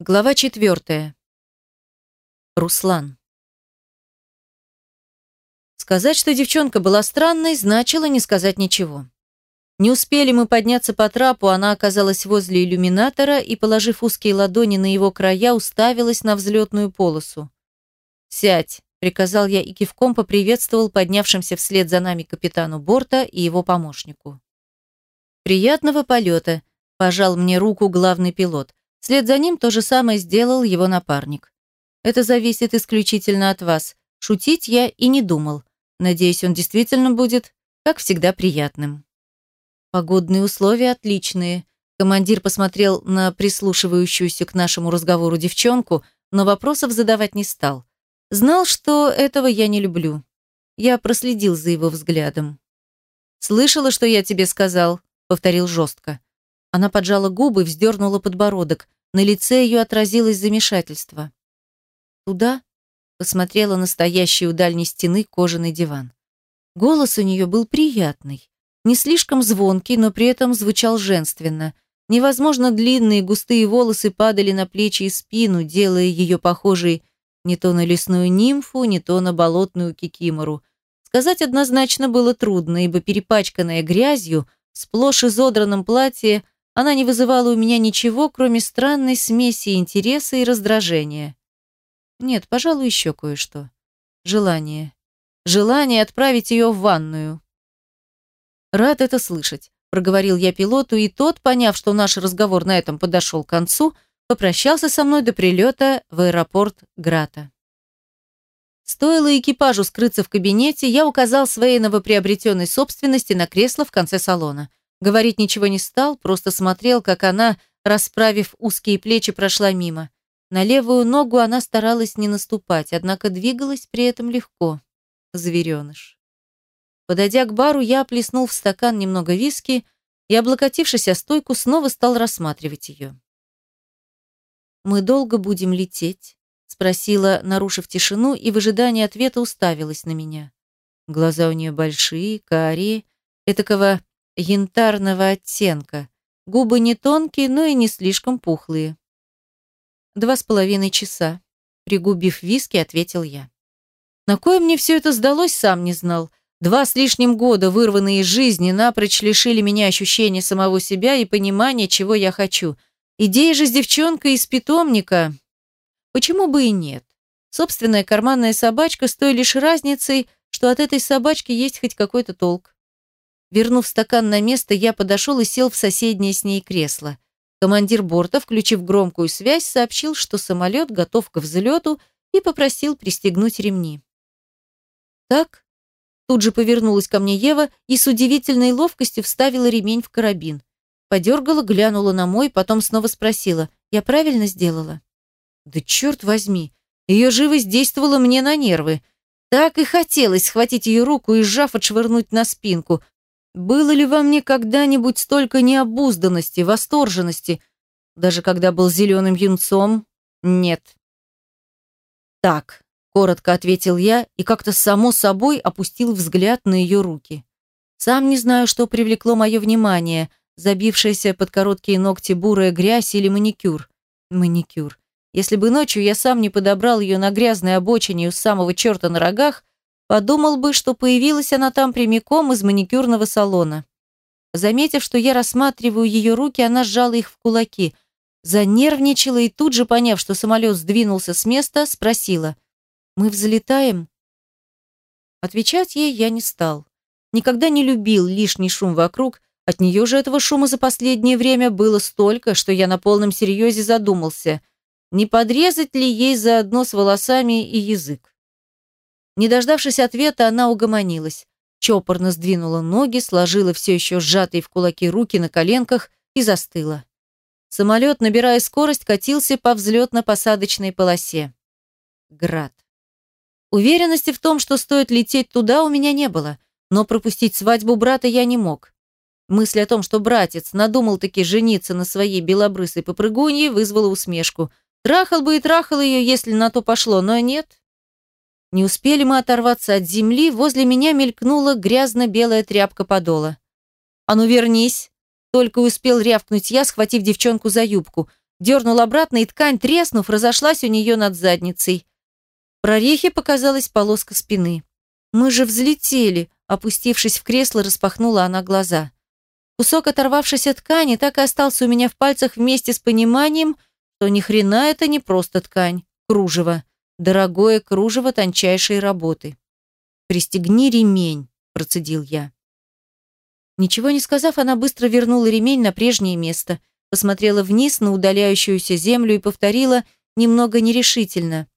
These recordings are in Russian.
Глава четвертая. Руслан. Сказать, что девчонка была странной, значило не сказать ничего. Не успели мы подняться по трапу, она оказалась возле иллюминатора и, положив узкие ладони на его края, уставилась на взлетную полосу. «Сядь», — приказал я и кивком поприветствовал поднявшимся вслед за нами капитану борта и его помощнику. «Приятного полета», — пожал мне руку главный пилот. Вслед за ним то же самое сделал его напарник. Это зависит исключительно от вас. Шутить я и не думал. Надеюсь, он действительно будет, как всегда, приятным. Погодные условия отличные. Командир посмотрел на прислушивающуюся к нашему разговору девчонку, но вопросов задавать не стал. Знал, что этого я не люблю. Я проследил за его взглядом. «Слышала, что я тебе сказал?» — повторил жестко. Она поджала губы, вздернула подбородок. На лице ее отразилось замешательство. «Туда?» — посмотрела на стоящий у дальней стены кожаный диван. Голос у нее был приятный. Не слишком звонкий, но при этом звучал женственно. Невозможно длинные густые волосы падали на плечи и спину, делая ее похожей не то на лесную нимфу, не то на болотную кикимору. Сказать однозначно было трудно, ибо перепачканная грязью, сплошь изодранном платье, она не вызывала у меня ничего, кроме странной смеси интереса и раздражения. Нет, пожалуй, еще кое-что. Желание. Желание отправить ее в ванную. Рад это слышать, проговорил я пилоту, и тот, поняв, что наш разговор на этом подошел к концу, попрощался со мной до прилета в аэропорт Грата. Стоило экипажу скрыться в кабинете, я указал своей новоприобретенной собственности на кресло в конце салона – Говорить ничего не стал, просто смотрел, как она, расправив узкие плечи, прошла мимо. На левую ногу она старалась не наступать, однако двигалась при этом легко. Звереныш. Подойдя к бару, я оплеснул в стакан немного виски и, облокотившись о стойку, снова стал рассматривать ее. «Мы долго будем лететь?» — спросила, нарушив тишину, и в ожидании ответа уставилась на меня. Глаза у нее большие, карие, этакого янтарного оттенка. Губы не тонкие, но и не слишком пухлые. Два с половиной часа. Пригубив виски, ответил я. На кое мне все это сдалось, сам не знал. Два с лишним года, вырванные из жизни, напрочь лишили меня ощущения самого себя и понимания, чего я хочу. Идея же с девчонкой из питомника. Почему бы и нет? Собственная карманная собачка с той лишь разницей, что от этой собачки есть хоть какой-то толк. Вернув стакан на место, я подошел и сел в соседнее с ней кресло. Командир борта, включив громкую связь, сообщил, что самолет готов к взлету и попросил пристегнуть ремни. «Так?» Тут же повернулась ко мне Ева и с удивительной ловкостью вставила ремень в карабин. Подергала, глянула на мой, потом снова спросила, «Я правильно сделала?» «Да черт возьми!» Ее живость действовала мне на нервы. Так и хотелось схватить ее руку и, сжав, отшвырнуть на спинку, было ли во мне когда-нибудь столько необузданности, восторженности? Даже когда был зеленым юнцом? Нет. Так, коротко ответил я и как-то само собой опустил взгляд на ее руки. Сам не знаю, что привлекло мое внимание, забившаяся под короткие ногти бурая грязь или маникюр. Маникюр. Если бы ночью я сам не подобрал ее на грязной обочине у самого черта на рогах, Подумал бы, что появилась она там прямиком из маникюрного салона. Заметив, что я рассматриваю ее руки, она сжала их в кулаки, занервничала и тут же, поняв, что самолет сдвинулся с места, спросила, «Мы взлетаем?» Отвечать ей я не стал. Никогда не любил лишний шум вокруг, от нее же этого шума за последнее время было столько, что я на полном серьезе задумался, не подрезать ли ей заодно с волосами и язык. Не дождавшись ответа, она угомонилась. Чопорно сдвинула ноги, сложила все еще сжатые в кулаки руки на коленках и застыла. Самолет, набирая скорость, катился по взлетно-посадочной полосе. Град. Уверенности в том, что стоит лететь туда, у меня не было, но пропустить свадьбу брата я не мог. Мысль о том, что братец надумал таки жениться на своей белобрысой попрыгунье, вызвала усмешку. Трахал бы и трахал ее, если на то пошло, но нет, не успели мы оторваться от земли, возле меня мелькнула грязно-белая тряпка подола. «А ну вернись!» Только успел рявкнуть я, схватив девчонку за юбку. Дернул обратно, и ткань, треснув, разошлась у нее над задницей. В прорехе показалась полоска спины. «Мы же взлетели!» Опустившись в кресло, распахнула она глаза. Кусок оторвавшейся ткани так и остался у меня в пальцах вместе с пониманием, что ни хрена это не просто ткань, кружево. Дорогое кружево тончайшей работы. «Пристегни ремень», – процедил я. Ничего не сказав, она быстро вернула ремень на прежнее место, посмотрела вниз на удаляющуюся землю и повторила немного нерешительно.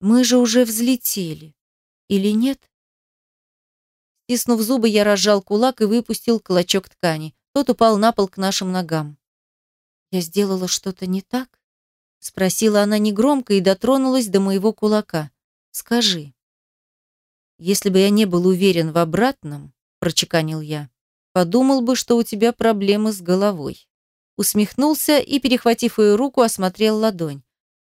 «Мы же уже взлетели. Или нет?» Стиснув зубы, я разжал кулак и выпустил клочок ткани. Тот упал на пол к нашим ногам. «Я сделала что-то не так?» Спросила она негромко и дотронулась до моего кулака. «Скажи». «Если бы я не был уверен в обратном», – прочеканил я, Подумал бы, что у тебя проблемы с головой. Усмехнулся и, перехватив ее руку, осмотрел ладонь.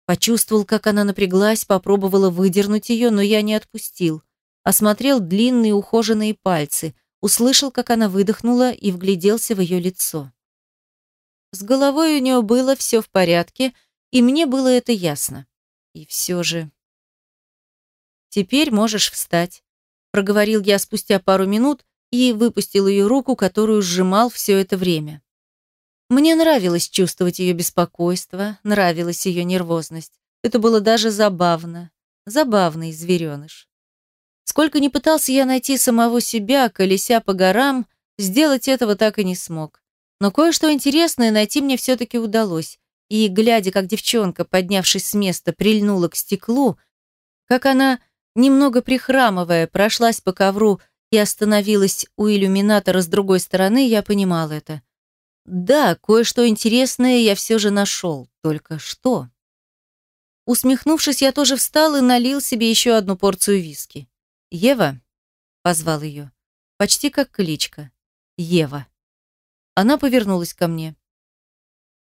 Почувствовал, как она напряглась, попробовала выдернуть ее, но я не отпустил. Осмотрел длинные ухоженные пальцы, услышал, как она выдохнула и вгляделся в ее лицо. С головой у нее было все в порядке, и мне было это ясно. И все же... «Теперь можешь встать», — проговорил я спустя пару минут, и выпустил ее руку, которую сжимал все это время. Мне нравилось чувствовать ее беспокойство, нравилась ее нервозность. Это было даже забавно. Забавный звереныш. Сколько ни пытался я найти самого себя, колеся по горам, сделать этого так и не смог. Но кое-что интересное найти мне все-таки удалось. И, глядя, как девчонка, поднявшись с места, прильнула к стеклу, как она, немного прихрамывая, прошлась по ковру и остановилась у иллюминатора с другой стороны, я понимал это. Да, кое-что интересное я все же нашел. Только что? Усмехнувшись, я тоже встал и налил себе еще одну порцию виски. «Ева?» — позвал ее. Почти как кличка. «Ева». Она повернулась ко мне.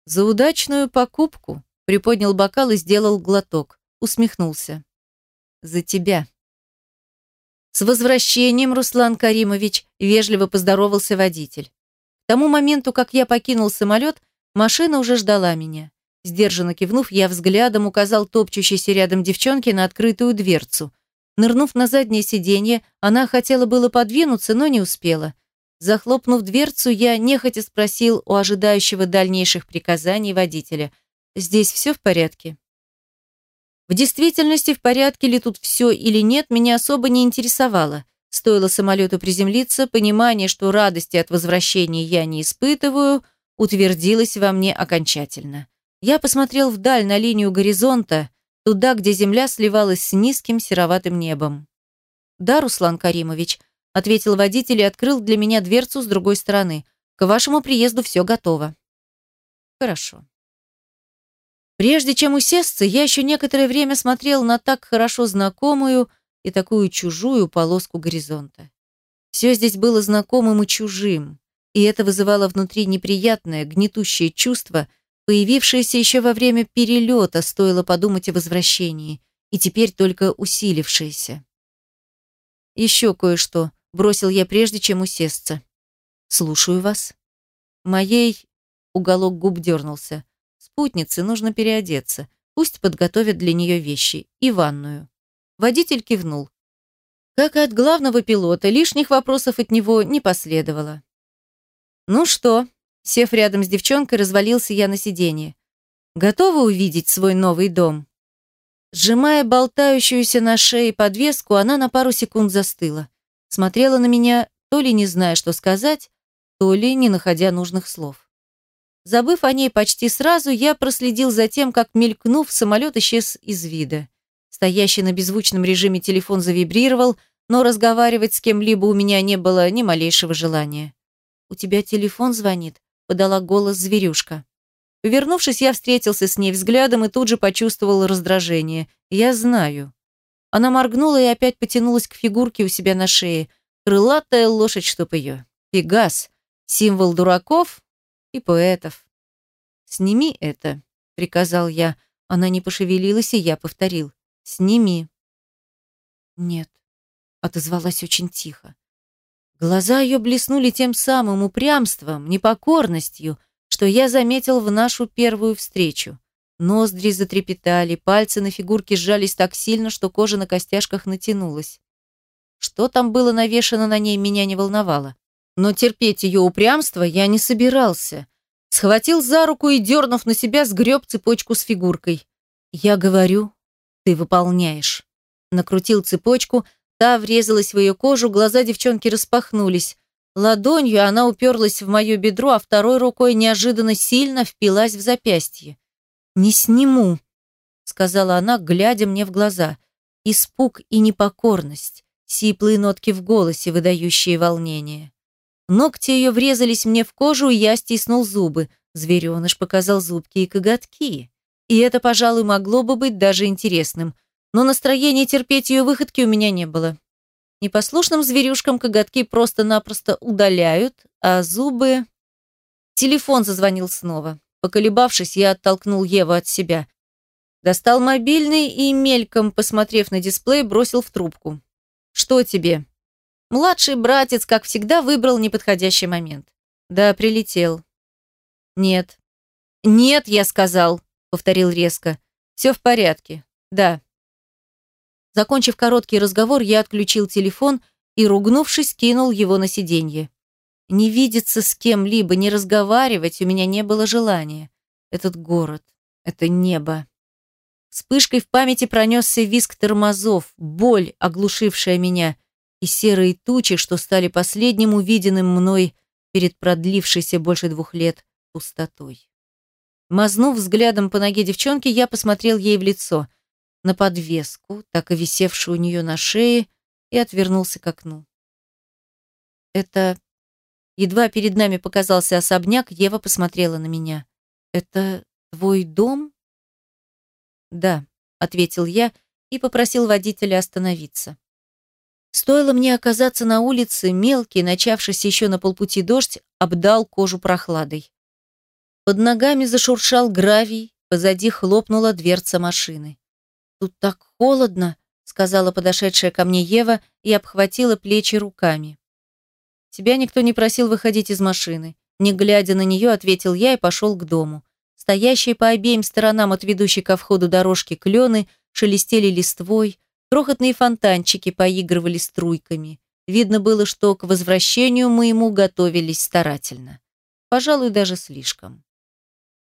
«За удачную покупку!» — приподнял бокал и сделал глоток. Усмехнулся. «За тебя!» «С возвращением, Руслан Каримович!» – вежливо поздоровался водитель. К тому моменту, как я покинул самолет, машина уже ждала меня. Сдержанно кивнув, я взглядом указал топчущейся рядом девчонке на открытую дверцу. Нырнув на заднее сиденье, она хотела было подвинуться, но не успела. Захлопнув дверцу, я нехотя спросил у ожидающего дальнейших приказаний водителя. «Здесь все в порядке?» В действительности, в порядке ли тут все или нет, меня особо не интересовало. Стоило самолету приземлиться, понимание, что радости от возвращения я не испытываю, утвердилось во мне окончательно. Я посмотрел вдаль на линию горизонта, туда, где земля сливалась с низким сероватым небом. «Да, Руслан Каримович», — ответил водитель и открыл для меня дверцу с другой стороны. «К вашему приезду все готово». «Хорошо». Прежде чем усесться, я еще некоторое время смотрел на так хорошо знакомую и такую чужую полоску горизонта. Все здесь было знакомым и чужим, и это вызывало внутри неприятное, гнетущее чувство, появившееся еще во время перелета, стоило подумать о возвращении, и теперь только усилившееся. «Еще кое-что», — бросил я прежде, чем усесться. «Слушаю вас». Моей уголок губ дернулся. Спутнице нужно переодеться. Пусть подготовят для нее вещи. И ванную. Водитель кивнул. Как и от главного пилота, лишних вопросов от него не последовало. «Ну что?» Сев рядом с девчонкой, развалился я на сиденье. «Готова увидеть свой новый дом?» Сжимая болтающуюся на шее подвеску, она на пару секунд застыла. Смотрела на меня, то ли не зная, что сказать, то ли не находя нужных слов. Забыв о ней почти сразу, я проследил за тем, как, мелькнув, самолет исчез из вида. Стоящий на беззвучном режиме телефон завибрировал, но разговаривать с кем-либо у меня не было ни малейшего желания. «У тебя телефон звонит?» – подала голос зверюшка. Повернувшись, я встретился с ней взглядом и тут же почувствовал раздражение. «Я знаю». Она моргнула и опять потянулась к фигурке у себя на шее. Крылатая лошадь, чтоб ее. Пегас. Символ дураков, и поэтов. «Сними это», — приказал я. Она не пошевелилась, и я повторил. «Сними». «Нет», — отозвалась очень тихо. Глаза ее блеснули тем самым упрямством, непокорностью, что я заметил в нашу первую встречу. Ноздри затрепетали, пальцы на фигурке сжались так сильно, что кожа на костяшках натянулась. Что там было навешано на ней, меня не волновало. Но терпеть ее упрямство я не собирался. Схватил за руку и, дернув на себя, сгреб цепочку с фигуркой. «Я говорю, ты выполняешь». Накрутил цепочку, та врезалась в ее кожу, глаза девчонки распахнулись. Ладонью она уперлась в мое бедро, а второй рукой неожиданно сильно впилась в запястье. «Не сниму», — сказала она, глядя мне в глаза. Испуг и непокорность, сиплые нотки в голосе, выдающие волнение. Ногти ее врезались мне в кожу, и я стиснул зубы. Звереныш показал зубки и коготки. И это, пожалуй, могло бы быть даже интересным. Но настроения терпеть ее выходки у меня не было. Непослушным зверюшкам коготки просто-напросто удаляют, а зубы... Телефон зазвонил снова. Поколебавшись, я оттолкнул Еву от себя. Достал мобильный и, мельком посмотрев на дисплей, бросил в трубку. «Что тебе?» Младший братец, как всегда, выбрал неподходящий момент. Да, прилетел. Нет. Нет, я сказал, повторил резко. Все в порядке. Да. Закончив короткий разговор, я отключил телефон и, ругнувшись, кинул его на сиденье. Не видеться с кем-либо, не разговаривать у меня не было желания. Этот город, это небо. Вспышкой в памяти пронесся визг тормозов, боль, оглушившая меня, и серые тучи, что стали последним увиденным мной перед продлившейся больше двух лет пустотой. Мазнув взглядом по ноге девчонки, я посмотрел ей в лицо, на подвеску, так и висевшую у нее на шее, и отвернулся к окну. Это... Едва перед нами показался особняк, Ева посмотрела на меня. «Это твой дом?» «Да», — ответил я и попросил водителя остановиться. Стоило мне оказаться на улице, мелкий, начавшийся еще на полпути дождь, обдал кожу прохладой. Под ногами зашуршал гравий, позади хлопнула дверца машины. «Тут так холодно», — сказала подошедшая ко мне Ева и обхватила плечи руками. «Тебя никто не просил выходить из машины». Не глядя на нее, ответил я и пошел к дому. Стоящие по обеим сторонам от ведущей ко входу дорожки клены шелестели листвой, Крохотные фонтанчики поигрывали струйками. Видно было, что к возвращению моему готовились старательно. Пожалуй, даже слишком.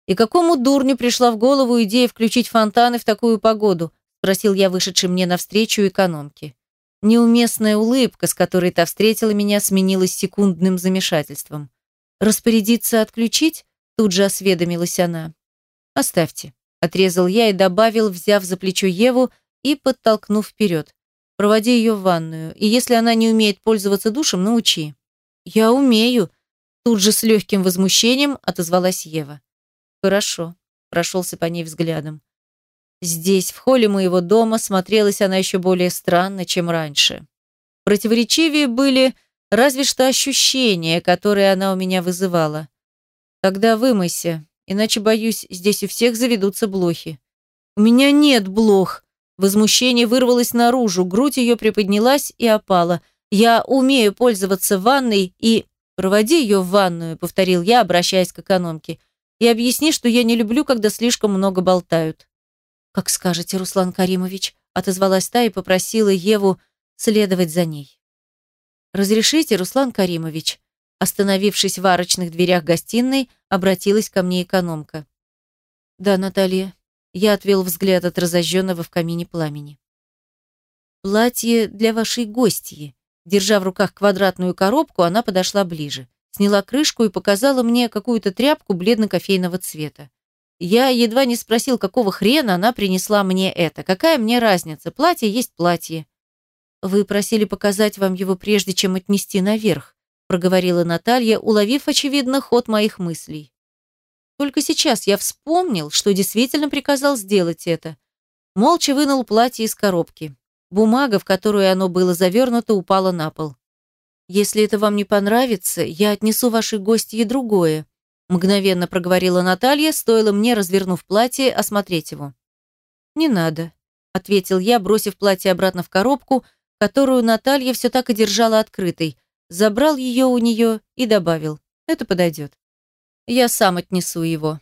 «И какому дурню пришла в голову идея включить фонтаны в такую погоду?» спросил я вышедший мне навстречу экономке. Неуместная улыбка, с которой та встретила меня, сменилась секундным замешательством. «Распорядиться отключить?» тут же осведомилась она. «Оставьте», — отрезал я и добавил, взяв за плечо Еву, и подтолкнув вперед. Проводи ее в ванную, и если она не умеет пользоваться душем, научи. Я умею, тут же с легким возмущением отозвалась Ева. Хорошо, прошелся по ней взглядом. Здесь, в холле моего дома, смотрелась она еще более странно, чем раньше. Противоречивее были разве что ощущения, которые она у меня вызывала. Тогда вымойся, иначе, боюсь, здесь у всех заведутся блохи. У меня нет блох, Возмущение вырвалось наружу, грудь ее приподнялась и опала. «Я умею пользоваться ванной и...» «Проводи ее в ванную», — повторил я, обращаясь к экономке. «И объясни, что я не люблю, когда слишком много болтают». «Как скажете, Руслан Каримович», — отозвалась та и попросила Еву следовать за ней. «Разрешите, Руслан Каримович?» Остановившись в арочных дверях гостиной, обратилась ко мне экономка. «Да, Наталья», я отвел взгляд от разожженного в камине пламени. «Платье для вашей гостьи». Держа в руках квадратную коробку, она подошла ближе. Сняла крышку и показала мне какую-то тряпку бледно-кофейного цвета. Я едва не спросил, какого хрена она принесла мне это. Какая мне разница? Платье есть платье. Вы просили показать вам его прежде, чем отнести наверх, проговорила Наталья, уловив, очевидно, ход моих мыслей. Только сейчас я вспомнил, что действительно приказал сделать это. Молча вынул платье из коробки. Бумага, в которую оно было завернуто, упала на пол. «Если это вам не понравится, я отнесу вашей гостье другое», мгновенно проговорила Наталья, стоило мне, развернув платье, осмотреть его. «Не надо», — ответил я, бросив платье обратно в коробку, которую Наталья все так и держала открытой, забрал ее у нее и добавил. «Это подойдет». Я сам отнесу его.